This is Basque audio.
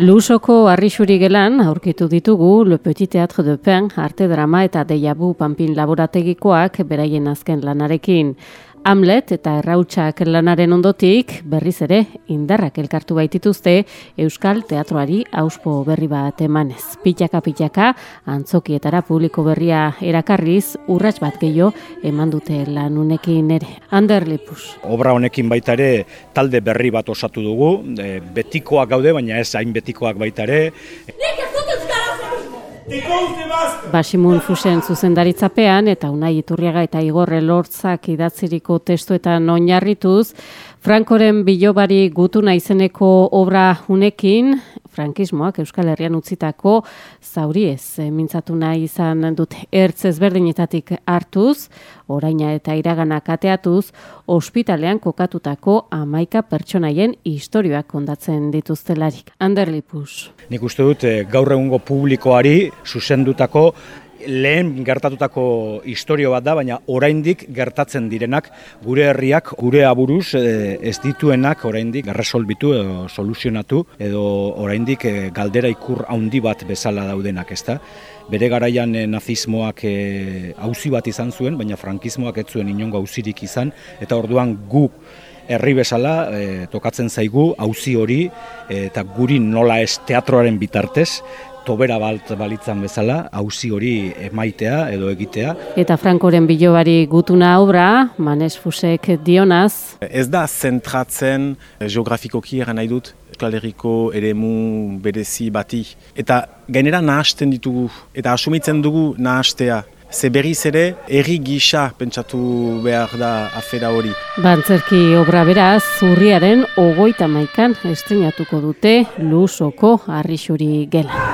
Lusoko arrixuri gelan aurkitu ditugu Le Petit Théâtre de Pen, arte drama eta deiabu panpin laborategikoak beraien azken lanarekin. Hamlet eta errautsak lanaren ondotik berriz ere indarrak elkartu baitituzte Euskal Teatroari auspo berri bat emanez. Pitaka pitaka antzokietara publiko berria erakarriz urrats bat gehiago eman dute lanunekin ere. Ander Lipus. Obra honekin baita ere talde berri bat osatu dugu, e, betikoak gaude baina ez hain betikoak baita ere. Basimun Fusen zuzendaritzapean eta Unai Iturriaga eta Igorre Lortzak idatziriko testuetan oinarrituz, Frankoren bilobari gutuna izeneko obra unekin, frankismoak Euskal Herrian utzitako zauriez e, mintzatu nahi izan dut ertz ezberdinetatik hartuz, oraina eta iragana kateatuz, ospitalean kokatutako amaika pertsonaien historioak kondatzen dituztelarik. Anderlipus. Nik uste dut eh, gaur egungo publikoari zuzendutako lehen gertatutako historio bat da, baina oraindik gertatzen direnak gure herriak, gure aburuz e, ez dituenak oraindik erresolbitu edo soluzionatu edo oraindik e, galdera ikur handi bat bezala daudenak, ezta? Bere garaian e, nazismoak auzi bat izan zuen, baina frankismoak ez zuen inongo auzirik izan, eta orduan gu herri bezala tokatzen zaigu auzi hori eta guri nola ez teatroaren bitartez tobera balt balitzan bezala, hauzi hori emaitea edo egitea. Eta Frankoren bilobari gutuna obra, Manes Fusek dionaz. Ez da zentratzen eh, geografikoki eran nahi dut, Euskal ere mu berezi bati. Eta gainera nahasten ditugu, eta asumitzen dugu nahastea. Ze berriz ere, erri gisa pentsatu behar da afera hori. Bantzerki obra beraz, zurriaren ogoita maikan estrenatuko dute lusoko arrixuri gela.